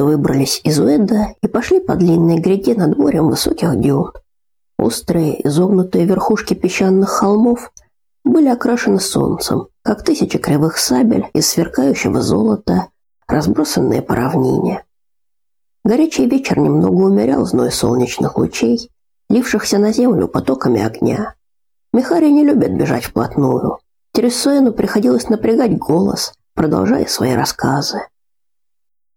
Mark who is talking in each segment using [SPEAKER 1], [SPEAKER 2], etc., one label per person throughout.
[SPEAKER 1] отряда выбрались из Уэда и пошли по длинной гряде над морем высоких дюн. Острые, изогнутые верхушки песчаных холмов были окрашены солнцем, как тысячи кривых сабель из сверкающего золота, разбросанные по равнине. Горячий вечер немного умерял зной солнечных лучей, лившихся на землю потоками огня. Михари не любят бежать вплотную. Тересуэну приходилось напрягать голос, продолжая свои рассказы.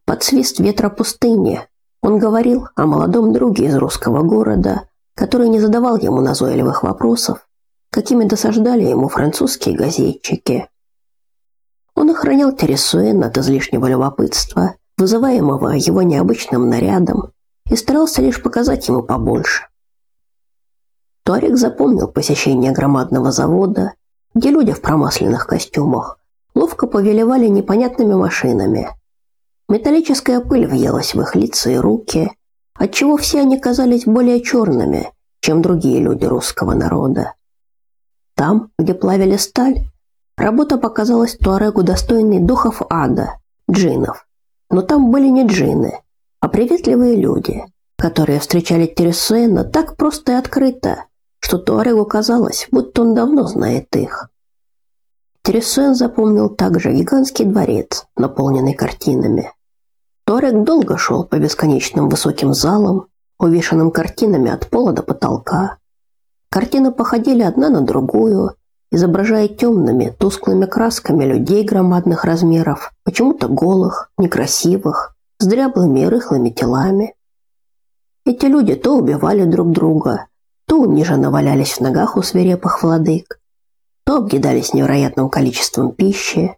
[SPEAKER 1] Под свист ветра пустыни он говорил о молодом друге из русского города, который не задавал ему назойливых вопросов, какими досаждали ему французские газетчики. Он охранял Тересуэн от излишнего любопытства, вызываемого его необычным нарядом, и старался лишь показать ему побольше. Туарек запомнил посещение громадного завода, где люди в промасленных костюмах ловко повелевали непонятными машинами. Металлическая пыль въелась в их лица и руки, отчего все они казались более черными, чем другие люди русского народа. Там, где плавили сталь, работа показалась Туарегу достойной духов ада, джиннов. Но там были не джинны, а приветливые люди, которые встречали Тересуэна так просто и открыто, что Туарегу казалось, будто он давно знает их. Тересуэн запомнил также гигантский дворец, наполненный картинами. Туарег долго шел по бесконечным высоким залам, увешанным картинами от пола до потолка. Картины походили одна на другую, изображая темными, тусклыми красками людей громадных размеров, почему-то голых, некрасивых, с дряблыми и рыхлыми телами. Эти люди то убивали друг друга, то униженно валялись в ногах у свирепых владык, то объедались невероятным количеством пищи.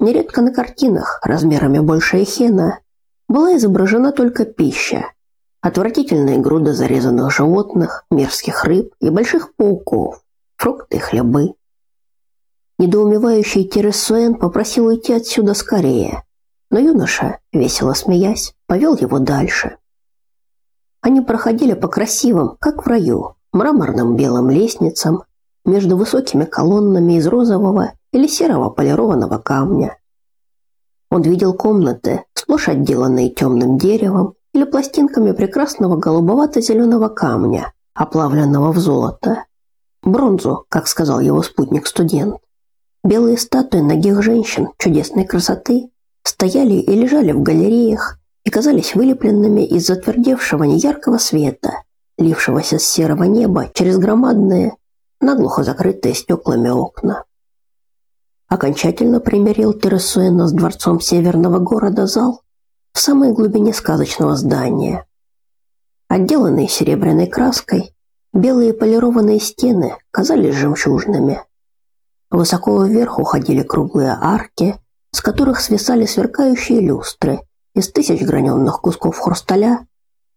[SPEAKER 1] Нередко на картинах размерами больше эхена была изображена только пища, отвратительные груды зарезанных животных, мерзких рыб и больших пауков фрукты и хлебы. Недоумевающий Тересуэн попросил уйти отсюда скорее, но юноша, весело смеясь, повел его дальше. Они проходили по красивым, как в раю, мраморным белым лестницам между высокими колоннами из розового или серого полированного камня. Он видел комнаты, сплошь отделанные темным деревом или пластинками прекрасного голубовато-зеленого камня, оплавленного в золото, Бронзу, как сказал его спутник-студент. Белые статуи ногих женщин чудесной красоты стояли и лежали в галереях и казались вылепленными из затвердевшего неяркого света, лившегося с серого неба через громадные, наглухо закрытые стеклами окна. Окончательно примирил Тересуэна с дворцом северного города зал в самой глубине сказочного здания. Отделанный серебряной краской, Белые полированные стены казались жемчужными. Высоко вверх уходили круглые арки, с которых свисали сверкающие люстры из тысяч граненных кусков хрусталя,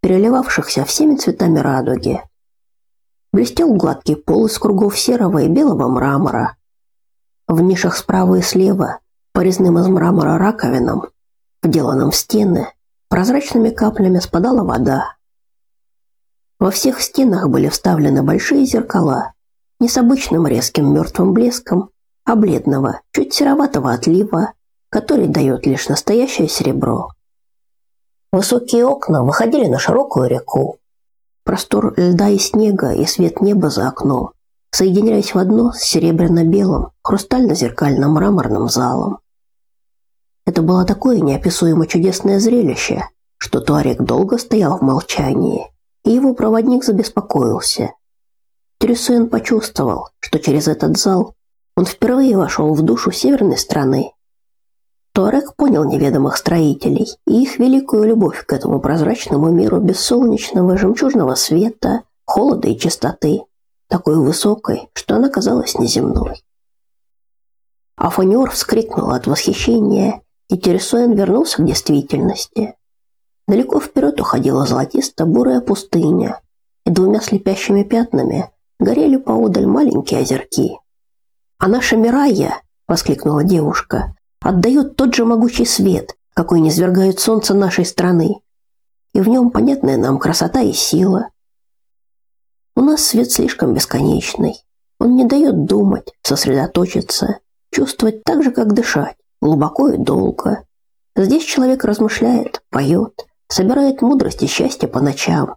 [SPEAKER 1] переливавшихся всеми цветами радуги. Блестел гладкий пол из кругов серого и белого мрамора. В нишах справа и слева, по из мрамора раковинам, вделанным в стены, прозрачными каплями спадала вода. Во всех стенах были вставлены большие зеркала, не с обычным резким мертвым блеском, а бледного, чуть сероватого отлива, который дает лишь настоящее серебро. Высокие окна выходили на широкую реку. Простор льда и снега и свет неба за окном соединялись в одно с серебряно-белым, хрустально-зеркальным мраморным залом. Это было такое неописуемо чудесное зрелище, что Туарек долго стоял в молчании и его проводник забеспокоился. Трюсен почувствовал, что через этот зал он впервые вошел в душу северной страны. Туарек понял неведомых строителей и их великую любовь к этому прозрачному миру без солнечного жемчужного света, холода и чистоты, такой высокой, что она казалась неземной. Афониор вскрикнул от восхищения, и Тересуэн вернулся к действительности. Далеко вперед уходила золотисто-бурая пустыня, и двумя слепящими пятнами горели поодаль маленькие озерки. «А наша Мирая!» — воскликнула девушка. «Отдает тот же могучий свет, какой не свергает солнце нашей страны. И в нем понятная нам красота и сила. У нас свет слишком бесконечный. Он не дает думать, сосредоточиться, чувствовать так же, как дышать, глубоко и долго. Здесь человек размышляет, поет, собирает мудрость и счастье по ночам.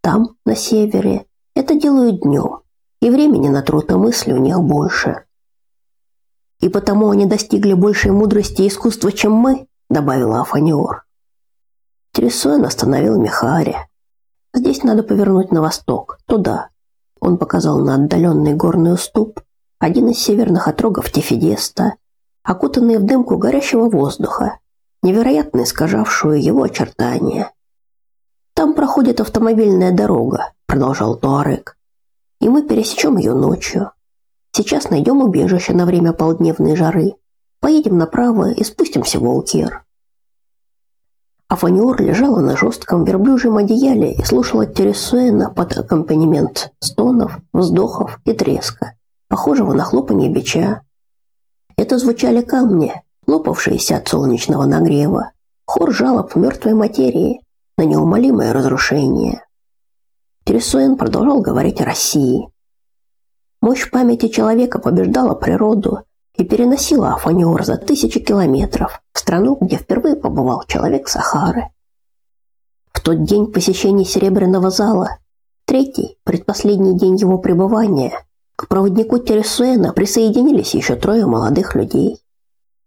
[SPEAKER 1] Там, на севере, это делают днем, и времени на труд и мысли у них больше. И потому они достигли большей мудрости и искусства, чем мы, добавила Афаниор. Тересуэн остановил Михари. Здесь надо повернуть на восток, туда. Он показал на отдаленный горный уступ, один из северных отрогов Тефидеста, окутанный в дымку горящего воздуха, невероятно искажавшую его очертания. Там проходит автомобильная дорога, продолжал Туарек. И мы пересечем ее ночью. Сейчас найдем убежище на время полдневной жары. Поедем направо и спустимся в Волкер. Афаниор лежала на жестком верблюжьем одеяле и слушала Тересуэна под аккомпанемент стонов, вздохов и треска, похожего на хлопанье бича. Это звучали камни, лопавшиеся от солнечного нагрева, хор жалоб мертвой материи на неумолимое разрушение. Тересуэн продолжал говорить о России. Мощь памяти человека побеждала природу и переносила Афаниор за тысячи километров в страну, где впервые побывал человек Сахары. В тот день посещения Серебряного зала, третий, предпоследний день его пребывания, к проводнику Тересуэна присоединились еще трое молодых людей.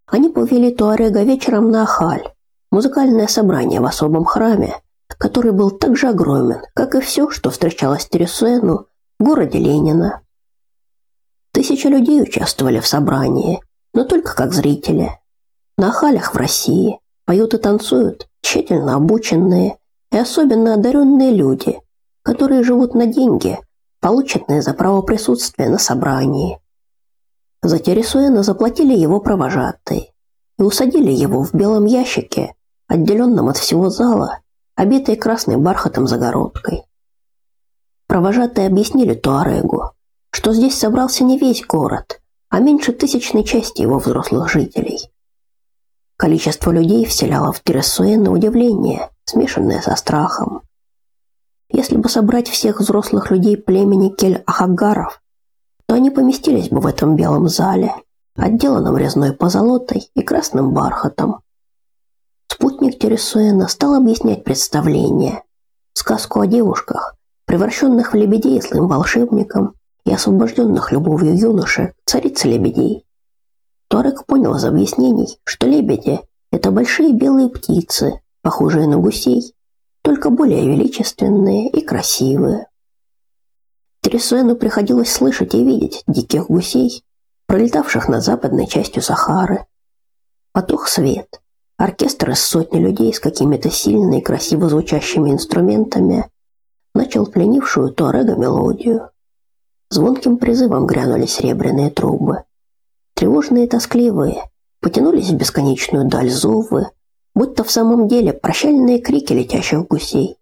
[SPEAKER 1] Они повели Туарега вечером на Ахаль, музыкальное собрание в особом храме, который был так же огромен, как и все, что встречалось Тересуэну в городе Ленина. Тысячи людей участвовали в собрании, но только как зрители. На халях в России поют и танцуют тщательно обученные и особенно одаренные люди, которые живут на деньги, полученные за право присутствия на собрании. За Тересуэна заплатили его провожатые и усадили его в белом ящике, отделенном от всего зала, обитой красным бархатом загородкой. Провожатые объяснили Туарегу, что здесь собрался не весь город, а меньше тысячной части его взрослых жителей. Количество людей вселяло в Тересуэна удивление, смешанное со страхом. Если бы собрать всех взрослых людей племени Кель-Ахагаров, то они поместились бы в этом белом зале, отделанном резной позолотой и красным бархатом. Спутник Тересуэна стал объяснять представление, сказку о девушках, превращенных в лебедей злым волшебником и освобожденных любовью юноши, царицы лебедей. Торек понял из объяснений, что лебеди – это большие белые птицы, похожие на гусей, только более величественные и красивые. Тересуэну приходилось слышать и видеть диких гусей, пролетавших над западной частью Сахары. Потух свет. Оркестр из сотни людей с какими-то сильными и красиво звучащими инструментами начал пленившую Туарега мелодию. Звонким призывом грянули серебряные трубы. Тревожные и тоскливые потянулись в бесконечную даль зовы, будто в самом деле прощальные крики летящих гусей.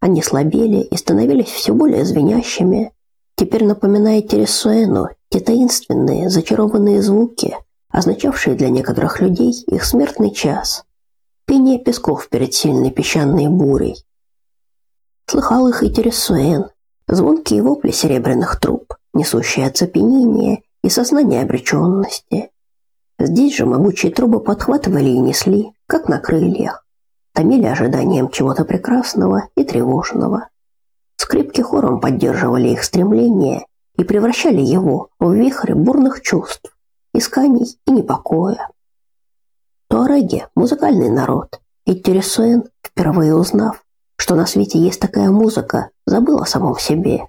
[SPEAKER 1] Они слабели и становились все более звенящими, теперь напоминая Тересуэну те таинственные, зачарованные звуки, означавшие для некоторых людей их смертный час. Пение песков перед сильной песчаной бурей. Слыхал их и Тересуэн, звонкие вопли серебряных труб, несущие оцепенение и сознание обреченности. Здесь же могучие трубы подхватывали и несли, как на крыльях, томили ожиданием чего-то прекрасного и тревожного. Скрипки хором поддерживали их стремление и превращали его в вихрь бурных чувств, исканий и непокоя. Туареги – музыкальный народ, и Тересуэн, впервые узнав, что на свете есть такая музыка, забыл о самом себе.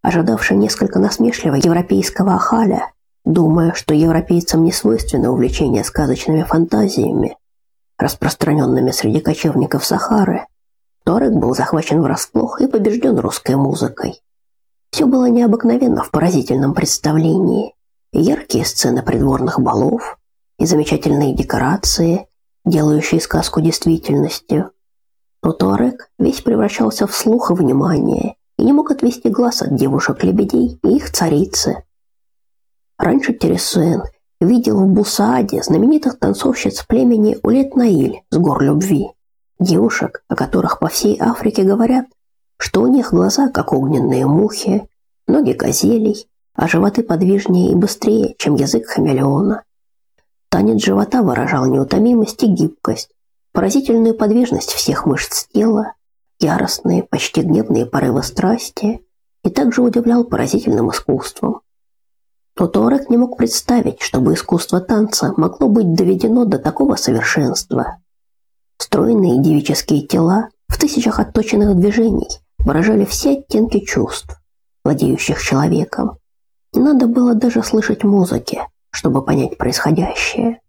[SPEAKER 1] Ожидавший несколько насмешливо европейского ахаля, думая, что европейцам не свойственно увлечение сказочными фантазиями, распространенными среди кочевников Сахары, Торек был захвачен врасплох и побежден русской музыкой. Все было необыкновенно в поразительном представлении. Яркие сцены придворных балов, и замечательные декорации, делающие сказку действительностью, но Туарек весь превращался в слух и внимание и не мог отвести глаз от девушек-лебедей и их царицы. Раньше Тересуэн видел в Бусааде знаменитых танцовщиц племени Улет-Наиль с гор любви, девушек, о которых по всей Африке говорят, что у них глаза как огненные мухи, ноги газелей, а животы подвижнее и быстрее, чем язык хамелеона. Танец живота выражал неутомимость и гибкость, поразительную подвижность всех мышц тела, яростные, почти гневные порывы страсти и также удивлял поразительным искусством. Но Туарек не мог представить, чтобы искусство танца могло быть доведено до такого совершенства. Стройные девические тела в тысячах отточенных движений выражали все оттенки чувств, владеющих человеком. Не надо было даже слышать музыки, чтобы понять происходящее.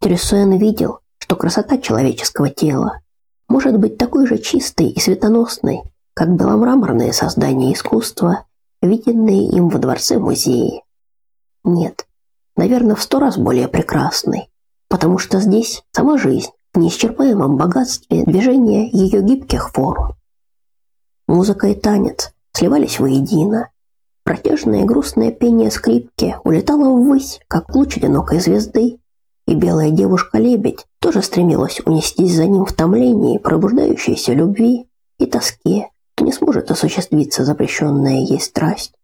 [SPEAKER 1] Трюссен видел, что красота человеческого тела может быть такой же чистой и светоносной, как беломраморные создания искусства, виденные им во дворце-музее. Нет, наверное, в сто раз более прекрасной, потому что здесь сама жизнь в неисчерпаемом богатстве движения ее гибких форм. Музыка и танец сливались воедино. Протяжное грустное пение скрипки улетало ввысь, как луч одинокой звезды, и белая девушка-лебедь тоже стремилась унестись за ним в томлении пробуждающейся любви и тоске, то не сможет осуществиться запрещенная ей страсть.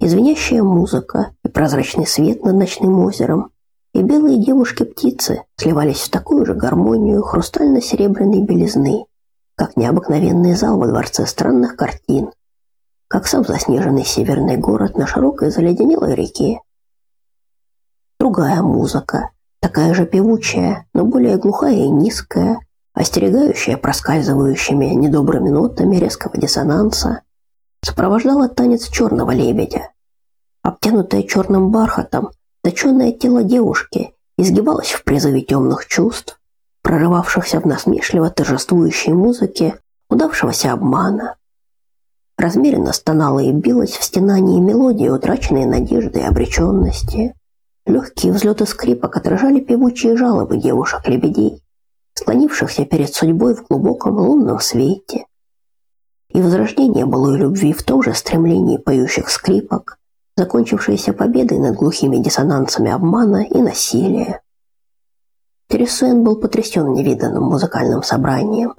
[SPEAKER 1] И звенящая музыка, и прозрачный свет над ночным озером, и белые девушки-птицы сливались в такую же гармонию хрустально-серебряной белизны, как необыкновенный зал во дворце странных картин, как сам заснеженный северный город на широкой заледенелой реке. Другая музыка, такая же певучая, но более глухая и низкая, остерегающая проскальзывающими недобрыми нотами резкого диссонанса, сопровождала танец черного лебедя. Обтянутое черным бархатом, точенное тело девушки изгибалось в призыве темных чувств, прорывавшихся в насмешливо торжествующей музыке удавшегося обмана. Размеренно стонала и билась в стенании мелодии утраченной надежды и обреченности. Легкие взлеты скрипок отражали певучие жалобы девушек-лебедей, склонившихся перед судьбой в глубоком лунном свете. И возрождение былой любви в том же стремлении поющих скрипок, закончившееся победой над глухими диссонансами обмана и насилия. Тересуэн был потрясен невиданным музыкальным собранием.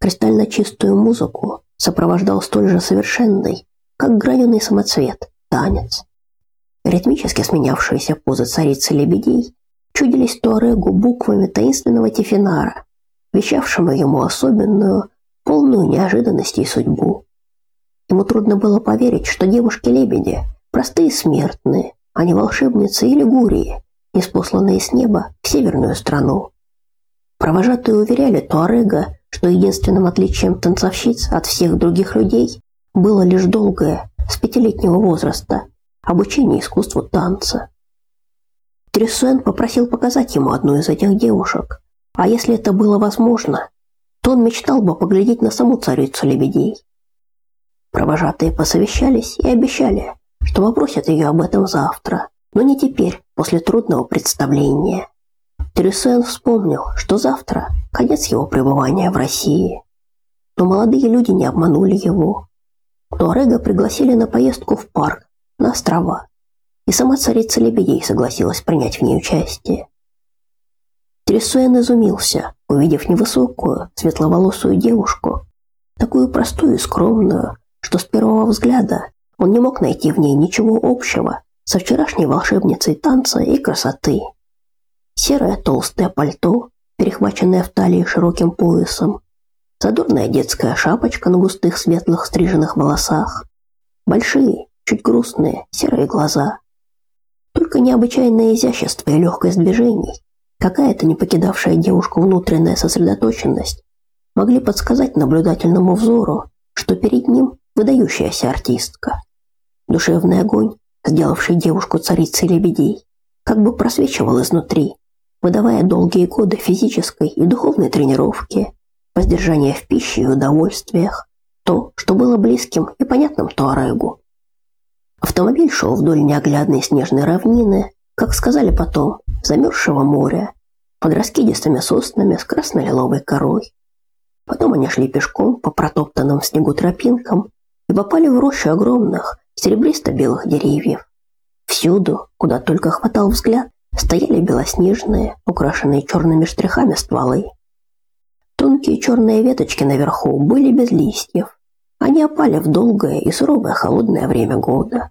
[SPEAKER 1] Кристально чистую музыку сопровождал столь же совершенный, как граненый самоцвет, танец. Ритмически сменявшиеся позы царицы лебедей чудились Туарегу буквами таинственного Тифинара, вещавшему ему особенную, полную неожиданностей судьбу. Ему трудно было поверить, что девушки-лебеди – простые смертные, а не волшебницы или гурии, неспосланные с неба в северную страну. Провожатые уверяли Туарега, что единственным отличием танцовщиц от всех других людей было лишь долгое, с пятилетнего возраста, обучение искусству танца. Трюссен попросил показать ему одну из этих девушек, а если это было возможно, то он мечтал бы поглядеть на саму царицу лебедей. Провожатые посовещались и обещали, что попросят ее об этом завтра, но не теперь, после трудного представления. Трюссен вспомнил, что завтра конец его пребывания в России. Но молодые люди не обманули его. Туарега пригласили на поездку в парк, на острова. И сама царица лебедей согласилась принять в ней участие. Тресуэн изумился, увидев невысокую, светловолосую девушку, такую простую и скромную, что с первого взгляда он не мог найти в ней ничего общего со вчерашней волшебницей танца и красоты. Серое толстое пальто, перехваченное в талии широким поясом, задорная детская шапочка на густых светлых стриженных волосах, большие, чуть грустные, серые глаза. Только необычайное изящество и легкость движений, какая-то не покидавшая девушку внутренняя сосредоточенность, могли подсказать наблюдательному взору, что перед ним выдающаяся артистка. Душевный огонь, сделавший девушку царицей лебедей, как бы просвечивал изнутри, выдавая долгие годы физической и духовной тренировки, воздержания в пище и удовольствиях, то, что было близким и понятным Туарегу. Автомобиль шел вдоль неоглядной снежной равнины, как сказали потом, замерзшего моря, под раскидистыми соснами с красно-лиловой корой. Потом они шли пешком по протоптанным снегу тропинкам и попали в рощу огромных, серебристо-белых деревьев. Всюду, куда только хватал взгляд, стояли белоснежные, украшенные черными штрихами стволы. Тонкие черные веточки наверху были без листьев, они опали в долгое и суровое холодное время года.